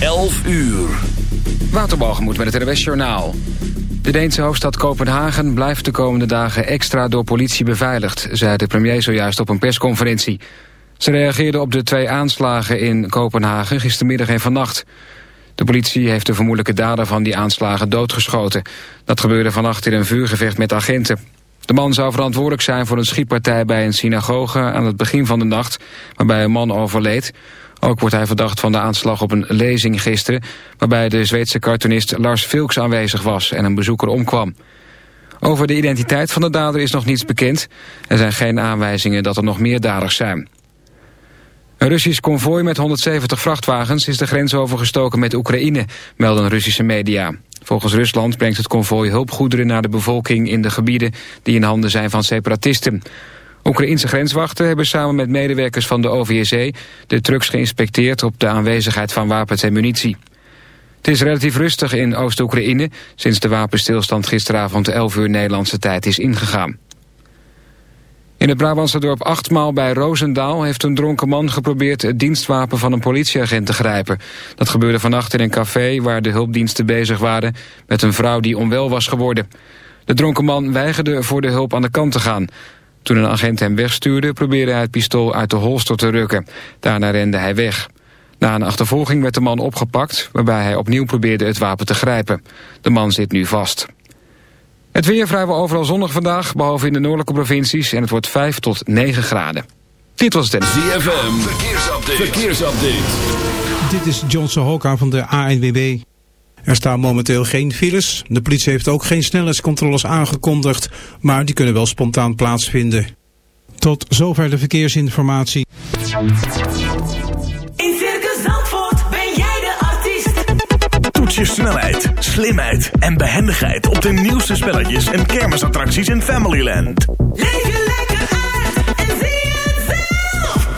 11 uur. Waterbalgemoed met het RWS Journaal. De Deense hoofdstad Kopenhagen blijft de komende dagen extra door politie beveiligd, zei de premier zojuist op een persconferentie. Ze reageerde op de twee aanslagen in Kopenhagen gistermiddag en vannacht. De politie heeft de vermoedelijke dader van die aanslagen doodgeschoten. Dat gebeurde vannacht in een vuurgevecht met agenten. De man zou verantwoordelijk zijn voor een schietpartij bij een synagoge aan het begin van de nacht, waarbij een man overleed. Ook wordt hij verdacht van de aanslag op een lezing gisteren... waarbij de Zweedse cartoonist Lars Vilks aanwezig was en een bezoeker omkwam. Over de identiteit van de dader is nog niets bekend. Er zijn geen aanwijzingen dat er nog meer daders zijn. Een Russisch konvooi met 170 vrachtwagens is de grens overgestoken met Oekraïne, melden Russische media. Volgens Rusland brengt het konvooi hulpgoederen naar de bevolking in de gebieden die in handen zijn van separatisten. Oekraïense grenswachten hebben samen met medewerkers van de OVSE de trucks geïnspecteerd op de aanwezigheid van wapens en munitie. Het is relatief rustig in Oost-Oekraïne sinds de wapenstilstand gisteravond 11 uur Nederlandse tijd is ingegaan. In het Brabantse dorp Achtmaal bij Roosendaal heeft een dronken man geprobeerd het dienstwapen van een politieagent te grijpen. Dat gebeurde vannacht in een café waar de hulpdiensten bezig waren met een vrouw die onwel was geworden. De dronken man weigerde voor de hulp aan de kant te gaan. Toen een agent hem wegstuurde probeerde hij het pistool uit de holster te rukken. Daarna rende hij weg. Na een achtervolging werd de man opgepakt... waarbij hij opnieuw probeerde het wapen te grijpen. De man zit nu vast. Het weer vrijwel overal zonnig vandaag, behalve in de noordelijke provincies... en het wordt 5 tot 9 graden. Dit was het ZFM, verkeersupdate. verkeersupdate. Dit is John Sohoka van de ANWB. Er staan momenteel geen files. De politie heeft ook geen snelheidscontroles aangekondigd, maar die kunnen wel spontaan plaatsvinden. Tot zover de verkeersinformatie. In Circus Zandvoort ben jij de artiest. Toets je snelheid, slimheid en behendigheid op de nieuwste spelletjes en kermisattracties in Familyland. Leef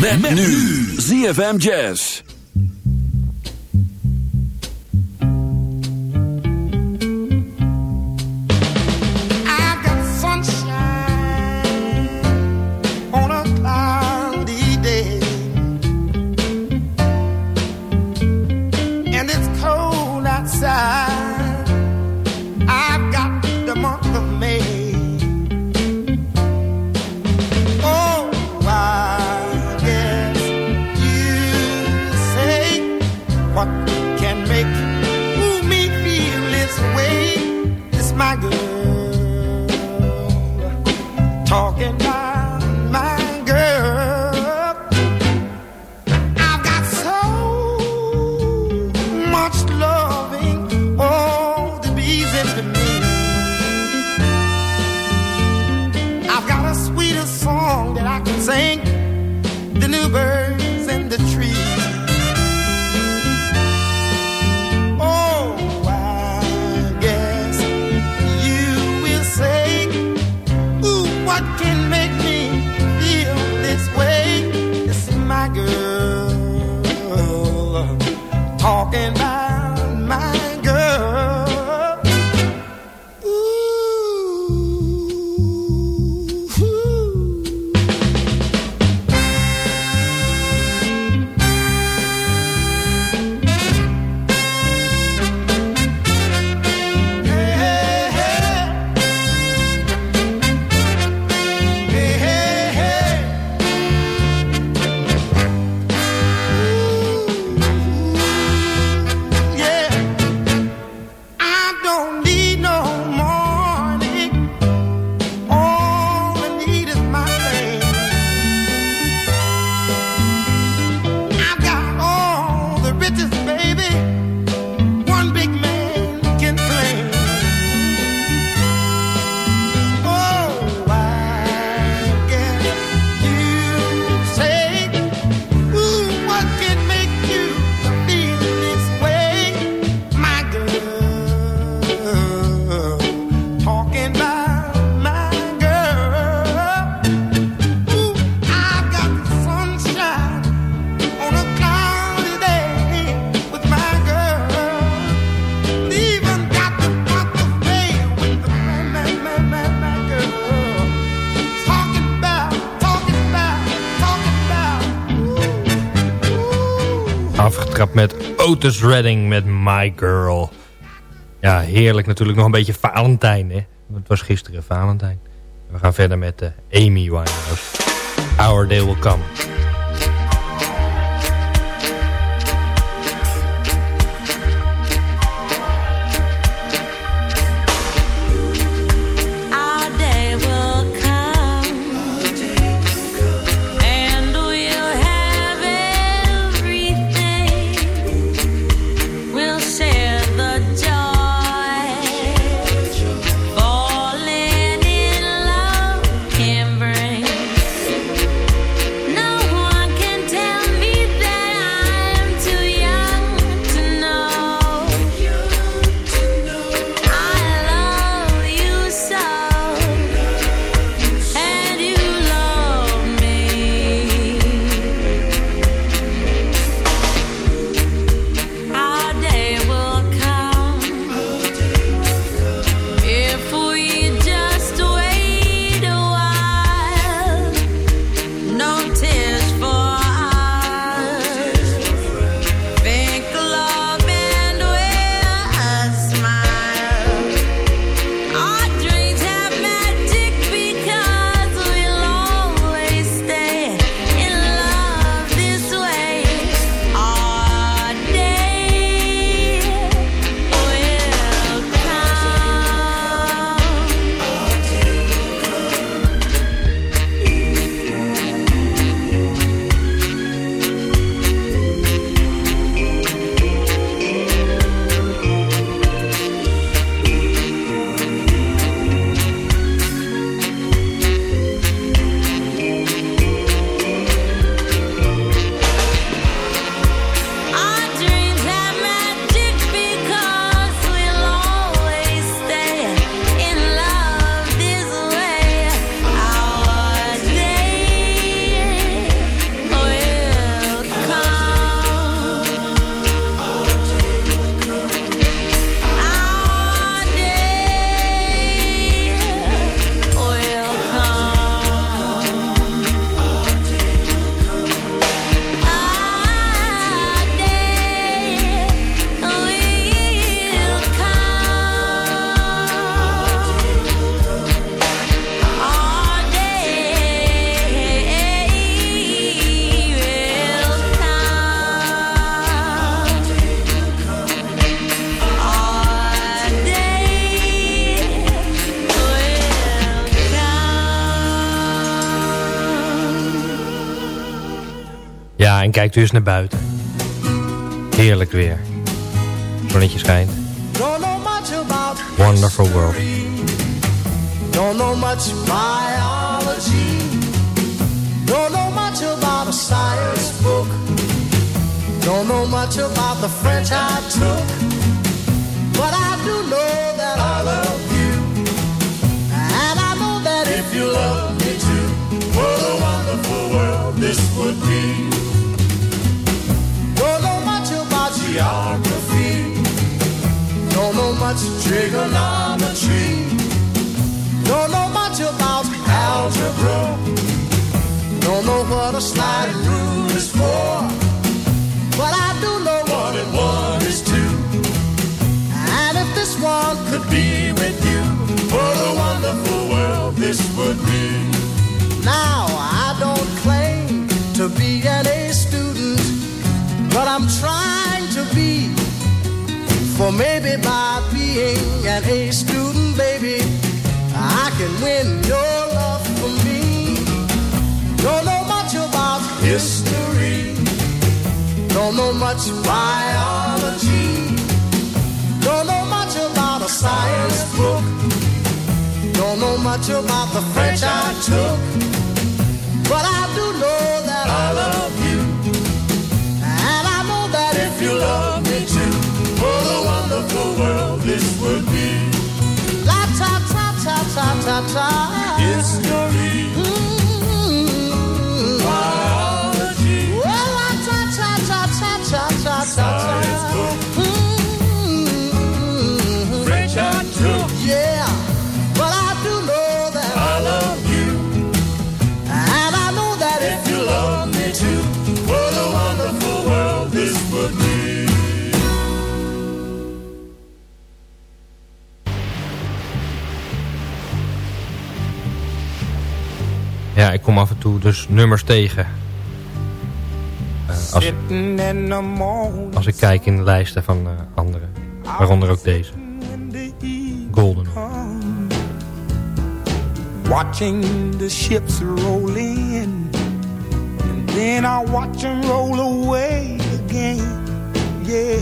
Met, nu ZFM Jazz. It's my Otis Redding met My Girl. Ja, heerlijk natuurlijk. Nog een beetje Valentijn, hè. Het was gisteren Valentijn. We gaan verder met uh, Amy Winehouse. Our Day Will Come. Kijkt eens naar buiten. Heerlijk weer. Zonnetje schijnt. Don't know much about Wonderful world. Don't know much biology. Don't know much about a science book. Don't know much about the French I took. But I do know that I love you. And I know that if you love me too, what a wonderful world this would be. Much trigonometry. Don't know much about algebra. Don't know what a sliding rule is for. But I do know one and one is two. And if this one could be with you, what a wonderful world this would be. Now, I don't claim to be an A student, but I'm trying to be. For maybe by being an A student, baby, I can win your love for me. Don't know much about history. Don't know much biology. Don't know much about a science book. Don't know much about the French I took. But I do know that I love you. And I know that if you love me too, what a wonderful world would be. La ta ta ta ta ta. Mm. Ja, ik kom af en toe dus nummers tegen. Eh, als, ik kijk in de lijsten van eh, anderen. Waaronder ook deze. Golden. Watching the ships roll in And then I watch them roll away again Yeah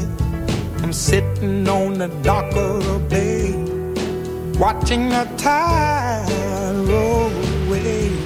I'm sitting on the dock of the bay Watching the tide roll away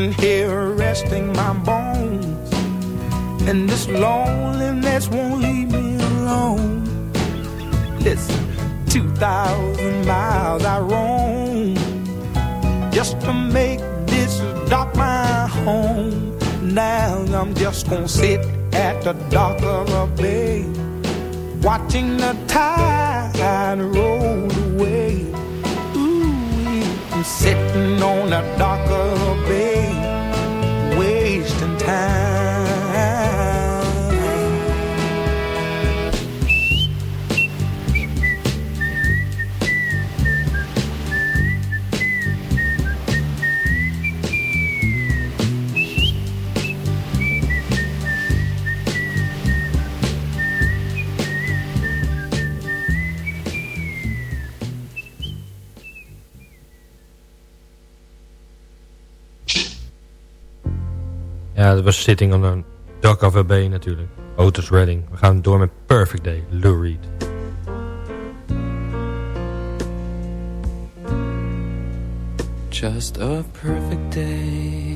Sitting here resting my bones. And this loneliness won't leave me alone. Listen, 2,000 miles I roam just to make this dock my home. Now I'm just gonna sit at the dock of a bay, watching the tide roll away. Ooh, I'm sitting on the dock of Dat was Sitting on a Dock of a Bay natuurlijk. Otis Redding. We gaan door met Perfect Day. Lou Reed. Just a perfect day.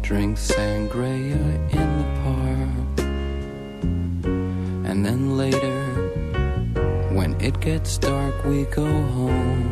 Drink sangria in the park. And then later, when it gets dark, we go home.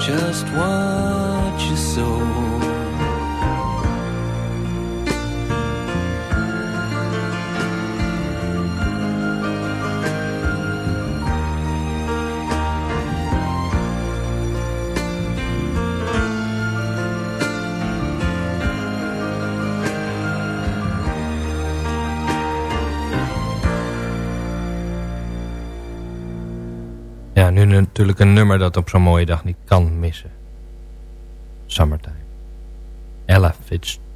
just watch your soul. natuurlijk een nummer dat op zo'n mooie dag niet kan missen. Summertime. Ella Fitzgerald.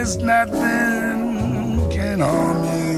there's nothing can harm you.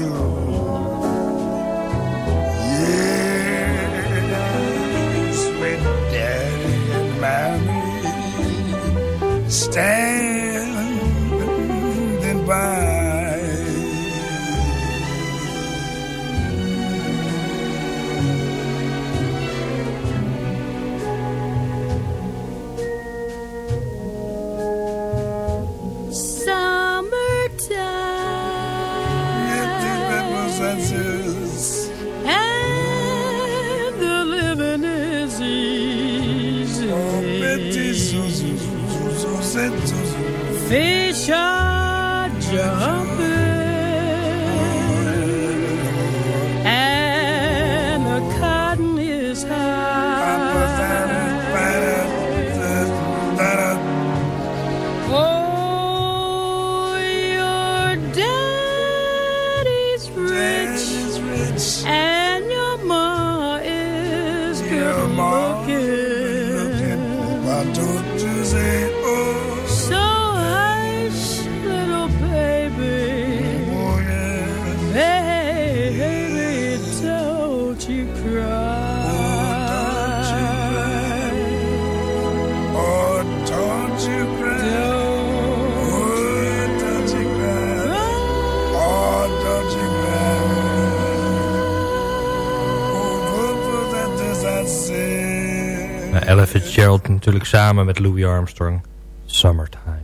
Ella Fitzgerald natuurlijk samen met Louis Armstrong. Summertime.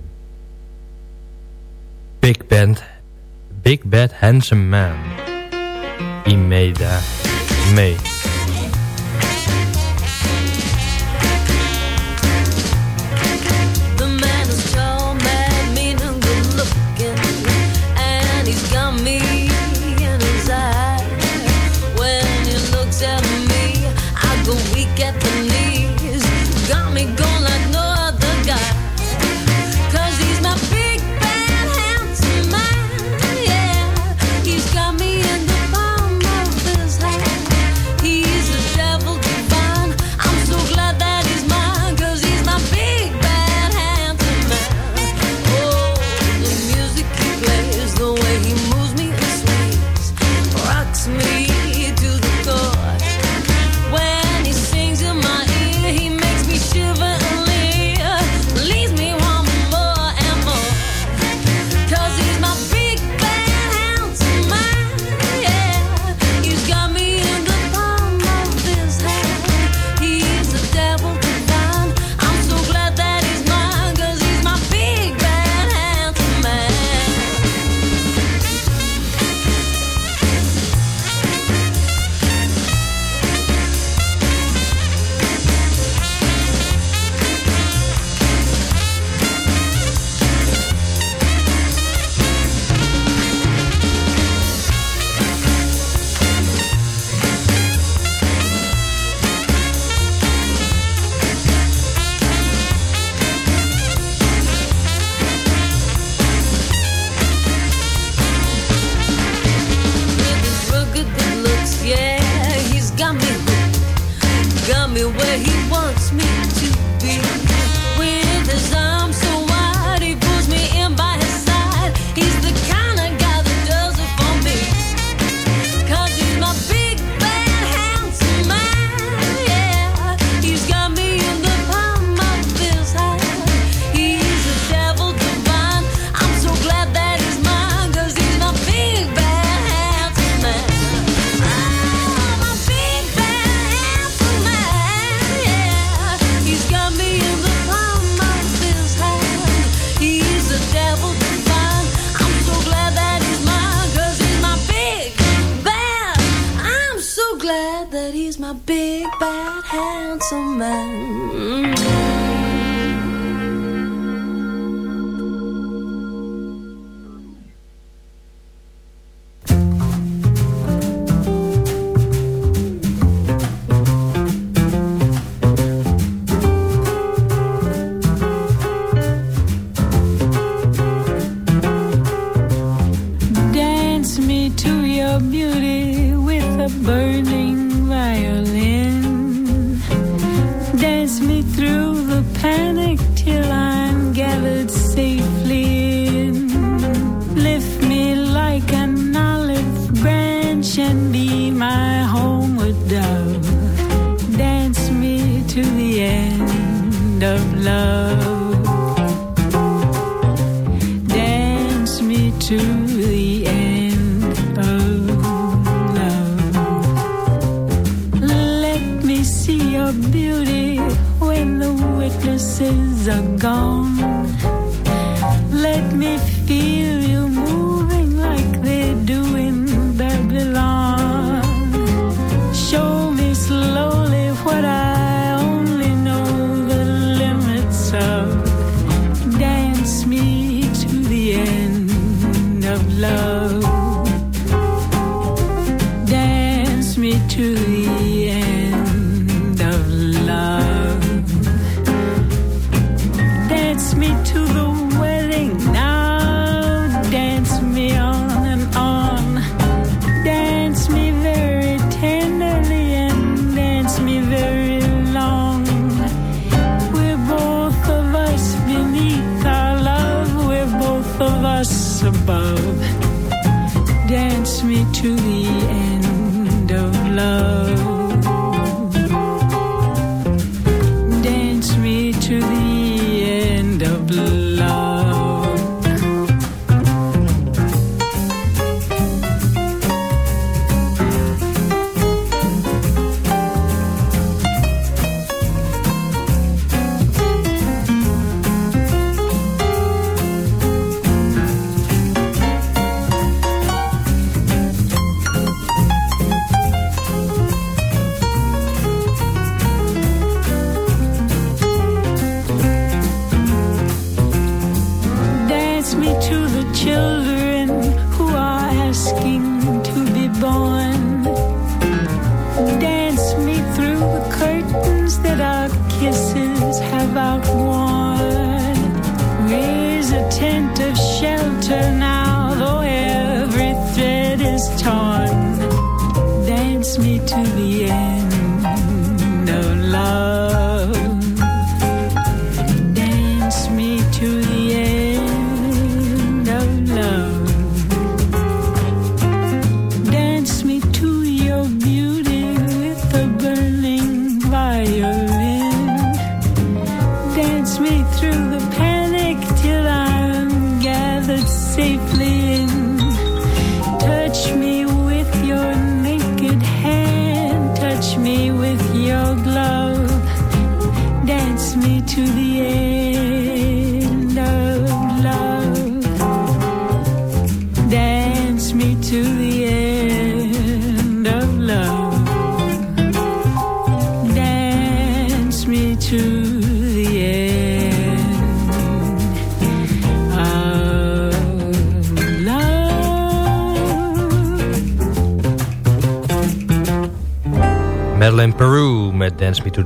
Big Band. Big Bad Handsome Man. Imeda May.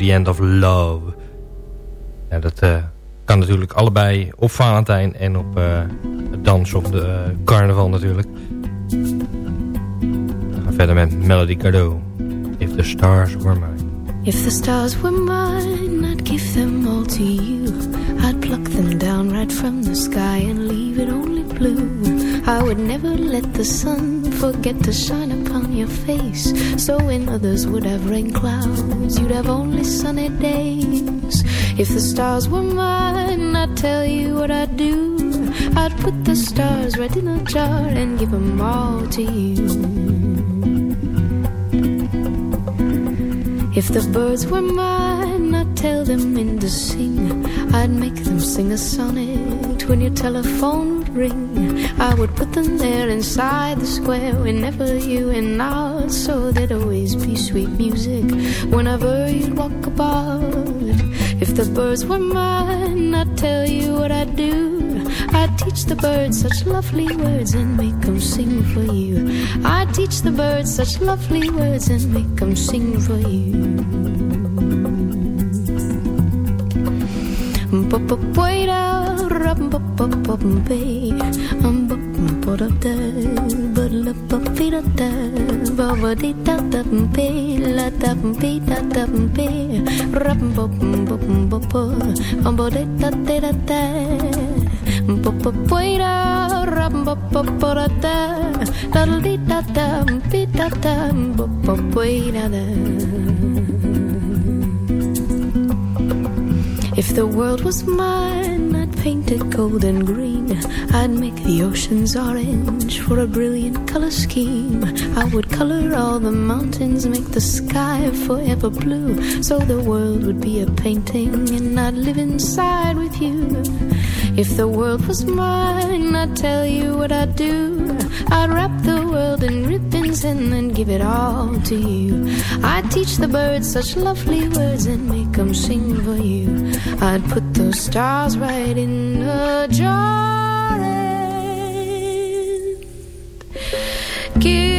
The End of Love. Ja, dat eh, kan natuurlijk allebei op Valentijn en op eh, het dans op de eh, carnaval natuurlijk. We gaan verder met Melody Gardot. If the stars were mine. If the stars were mine, I'd give them all to you. I'd pluck them down right from the sky and leave it only blue. I would never let the sun forget to shine upon your face. So when others would have rain clouds, you'd have only sunny days. If the stars were mine, I'd tell you what I'd do. I'd put the stars right in a jar and give them all to you. If the birds were mine, I'd tell them when to sing. I'd make them sing a sonnet when your telephone ring. I would put them there inside the square whenever you and I, so there'd always be sweet music whenever you'd walk about. If the birds were mine, I'd tell you what I'd do. I'd teach the birds such lovely words and make them sing for you. I'd teach the birds such lovely words and make them sing for you. If the world was mine, I'd paint it gold and green. I'd make the oceans orange for a brilliant color scheme. I would color all the mountains, make the sky forever blue. So the world would be a painting, and I'd live inside with you. If the world was mine, I'd tell you what I'd do. I'd wrap the world in ribbons and then give it all to you. I'd teach the birds such lovely words and make them sing for you. I'd put those stars right in a jar and give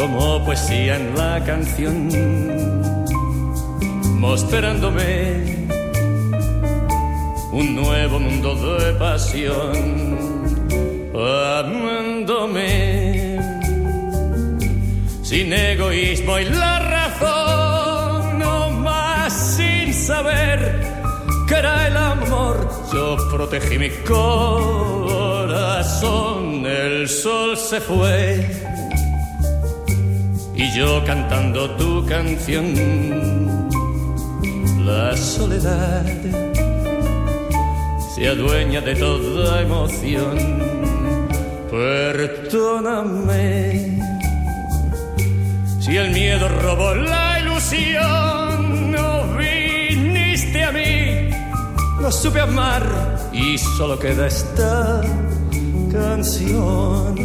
como poesía en la canción, mostrándome un nuevo mundo de pasión, amándome sin egoísmo y la razón, no más sin saber que era el amor. Yo protegí mi corazón, el sol se fue yo cantando tu canción, la soledad se adueña de toda emoción. Perdóname si el miedo robó la ilusión, no viniste a mí, no supe amar y solo queda esta canción.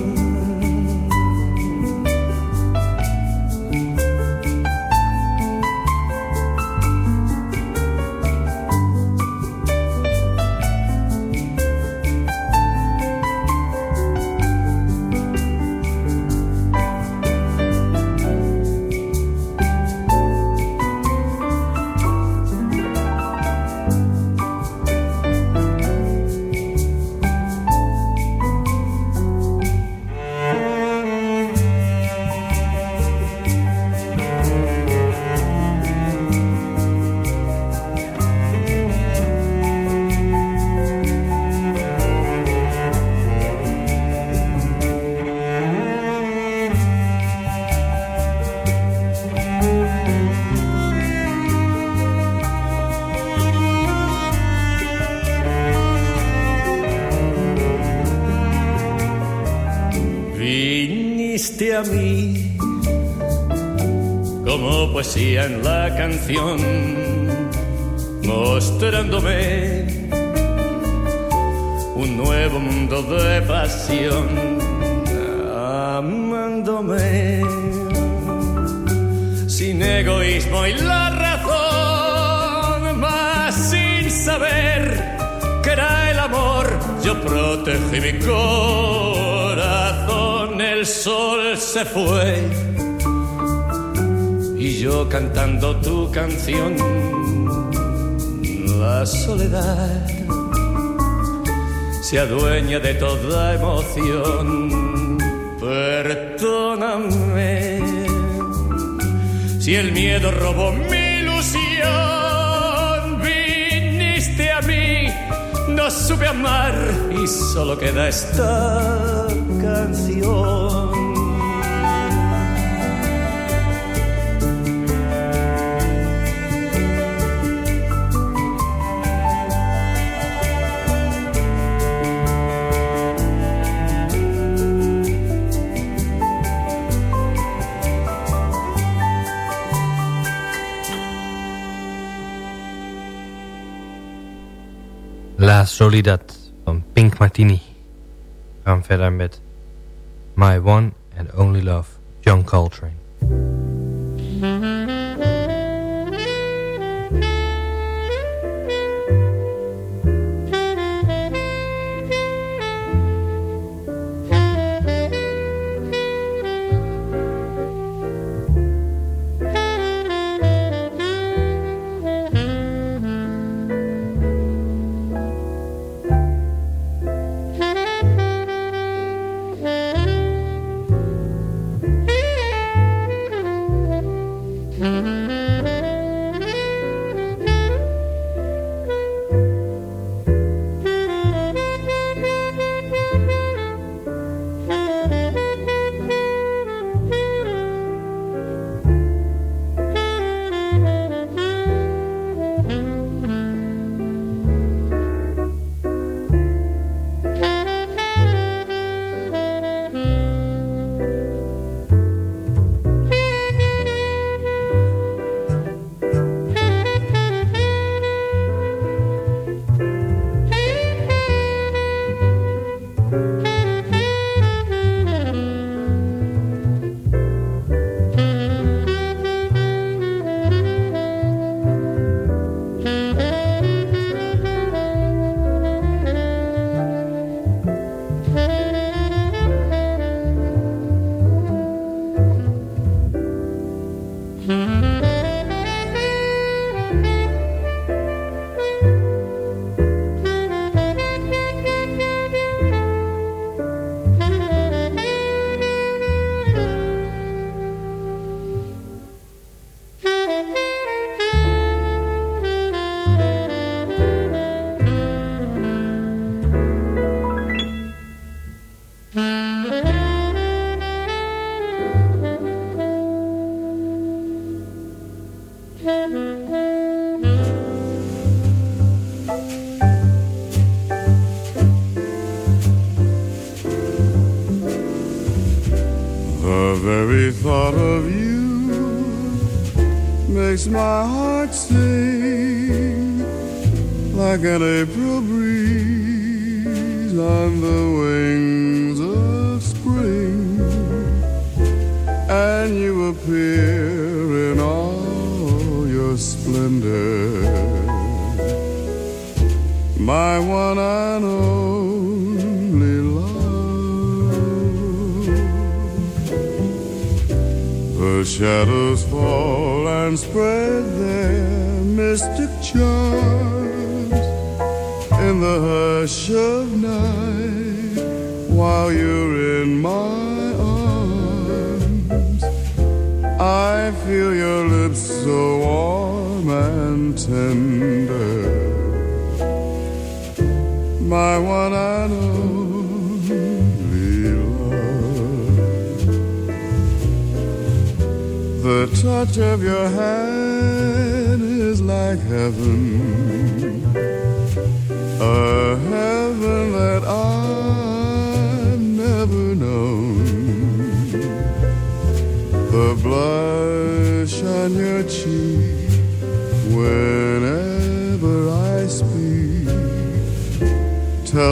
A mí. Como poesía en la canción, mostrándome un nuevo mundo de pasión, amándome sin egoísmo y la razón, más sin saber que era el amor, yo protegí mi corazón, el sol se fue y yo cantando tu canción, la soledad se adueña de toda emoción. Perdóname si el miedo robó mi ilusión, viniste a mí, no supe amar y solo queda esta canción. Soledad van Pink Martini. We gaan verder met My One and Only Love, John Coltrane.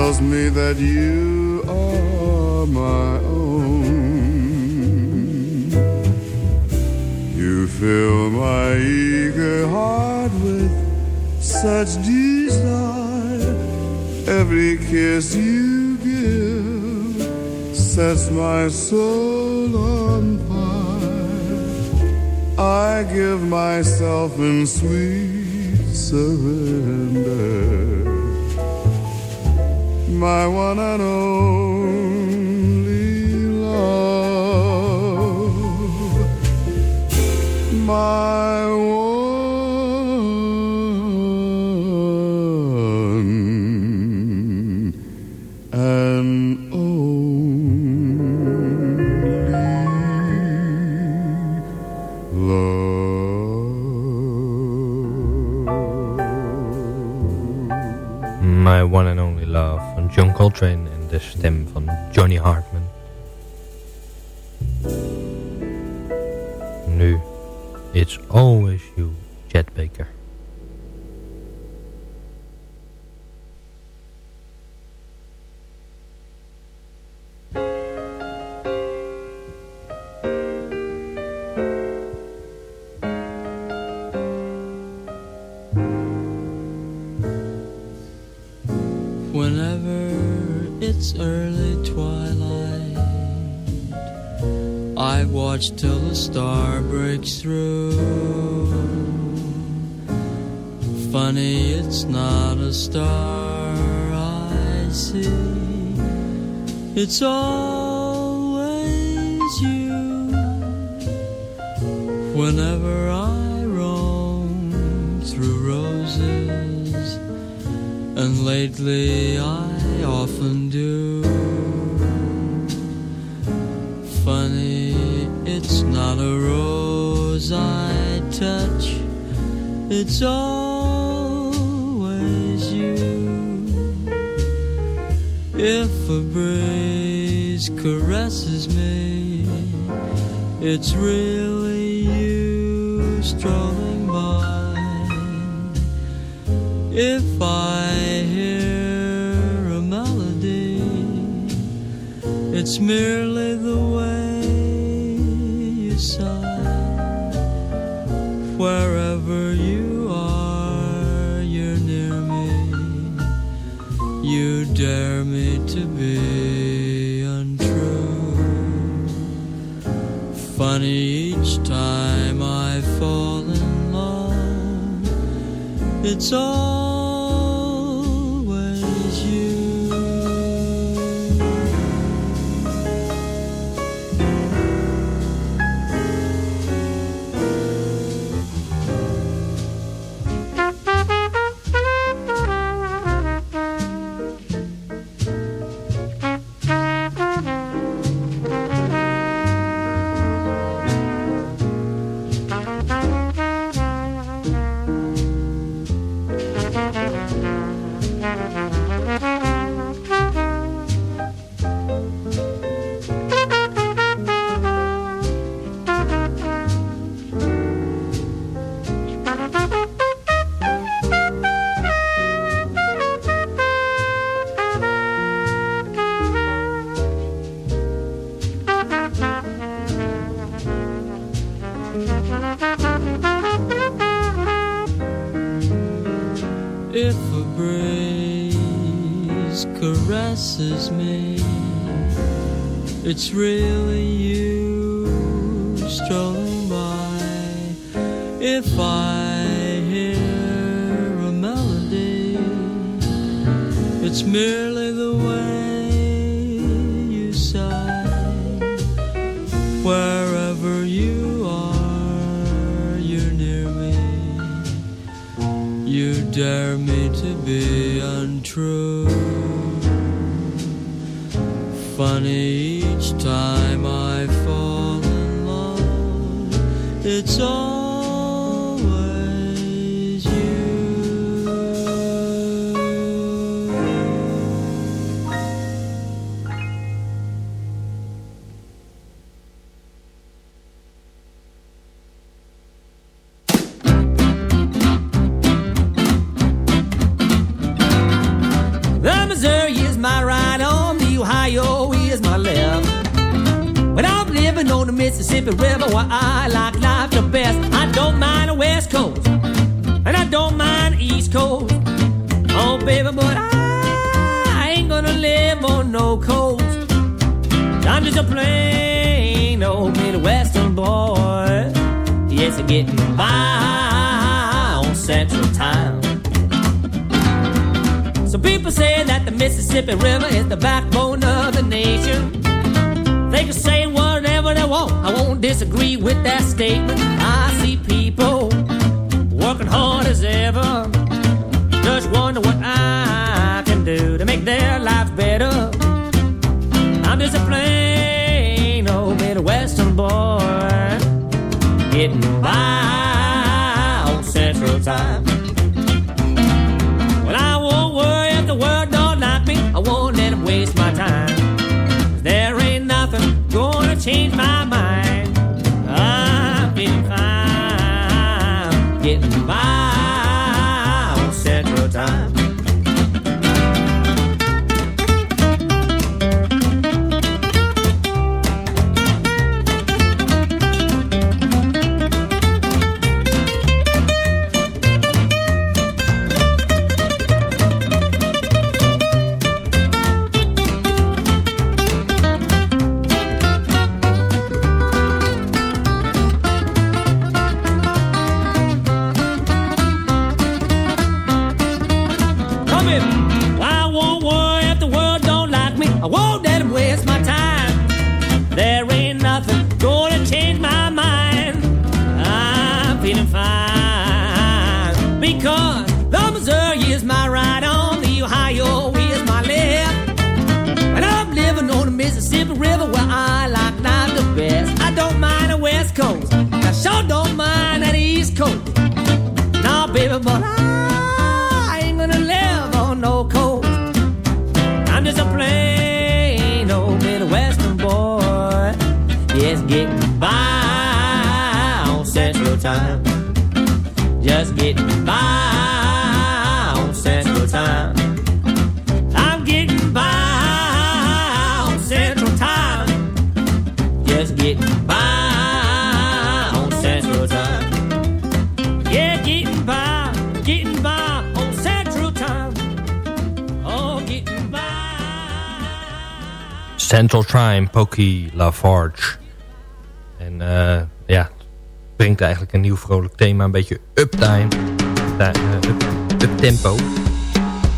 Tells me that you are my own. You fill my eager heart with such desire. Every kiss you give sets my soul on fire. I give myself in sweet surrender. My one and only love. My John Coltrane en de stem van Johnny Hartman. Nu, It's Always it's always you. Whenever I roam through roses, and lately I often do. Funny, it's not a rose I touch, it's always you. If a breeze caresses me, it's really you strolling by. If I hear a melody, it's merely 之中。passes me. It's really you. Bye. Central Time, Pokey Lafarge. En eh, ja, brengt eigenlijk een nieuw vrolijk thema, een beetje uptime, eh, Up tempo.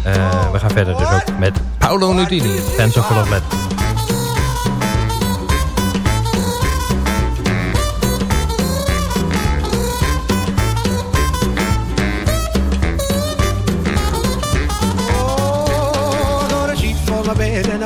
Eh, we gaan verder dus ook met Paolo Nutini, Fans of Love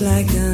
like a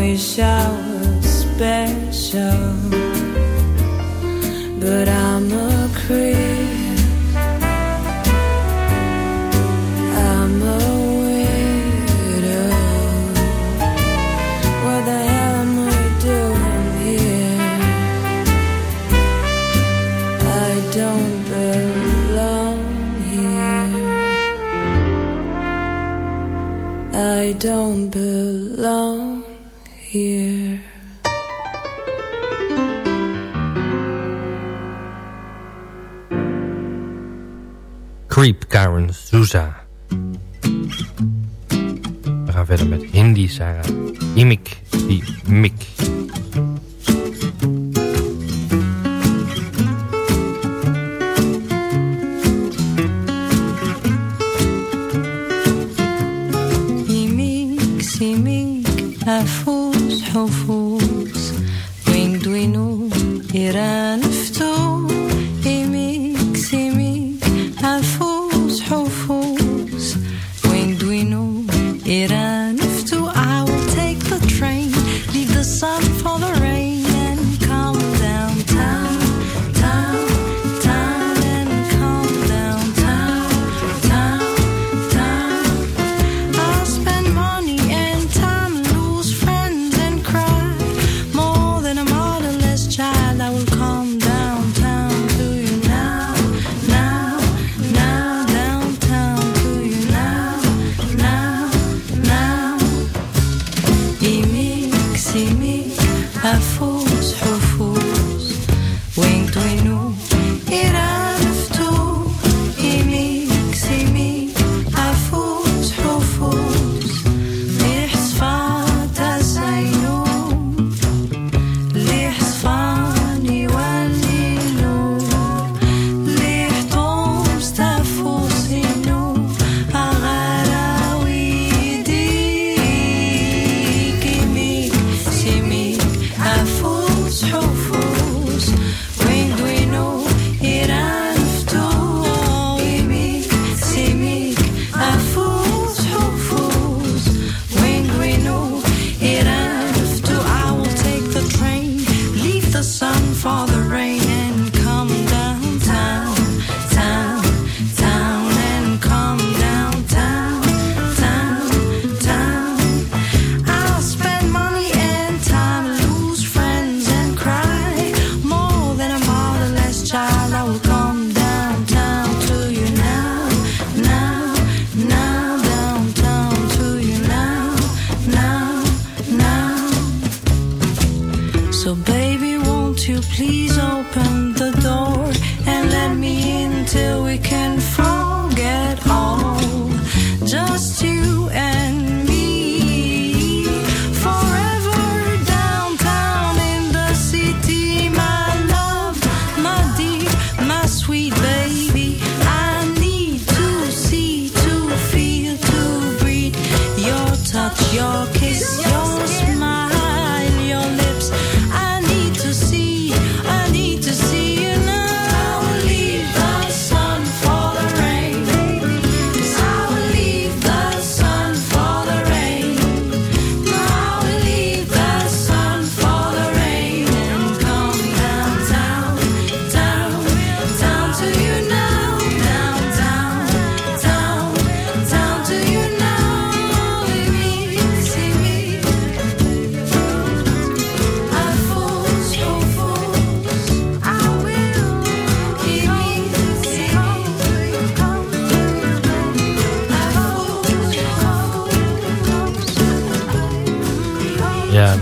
wish I was special, but I'm a creep. I'm a widow. What the hell am I doing here? I don't belong here. I don't belong. Creep, Karen Souza. We gaan verder met Hindi Sarah. Imik, die mik.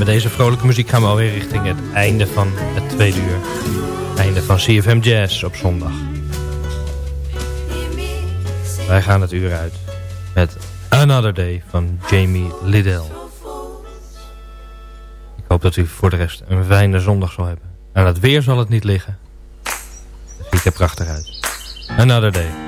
deze vrolijke muziek gaan we alweer richting het einde van het tweede uur. Einde van CFM Jazz op zondag. Wij gaan het uur uit met Another Day van Jamie Liddell. Ik hoop dat u voor de rest een fijne zondag zal hebben. Aan het weer zal het niet liggen. Het ziet er prachtig uit. Another Day.